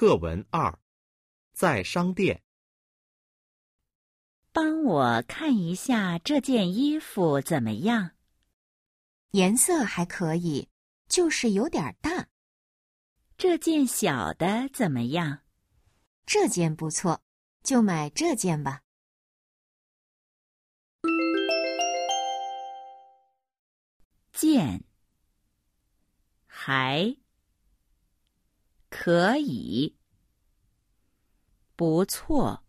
课文二，在商店。帮我看一下这件衣服怎么样？颜色还可以，就是有点大。这件小的怎么样？这件不错，就买这件吧。见还可以，不错。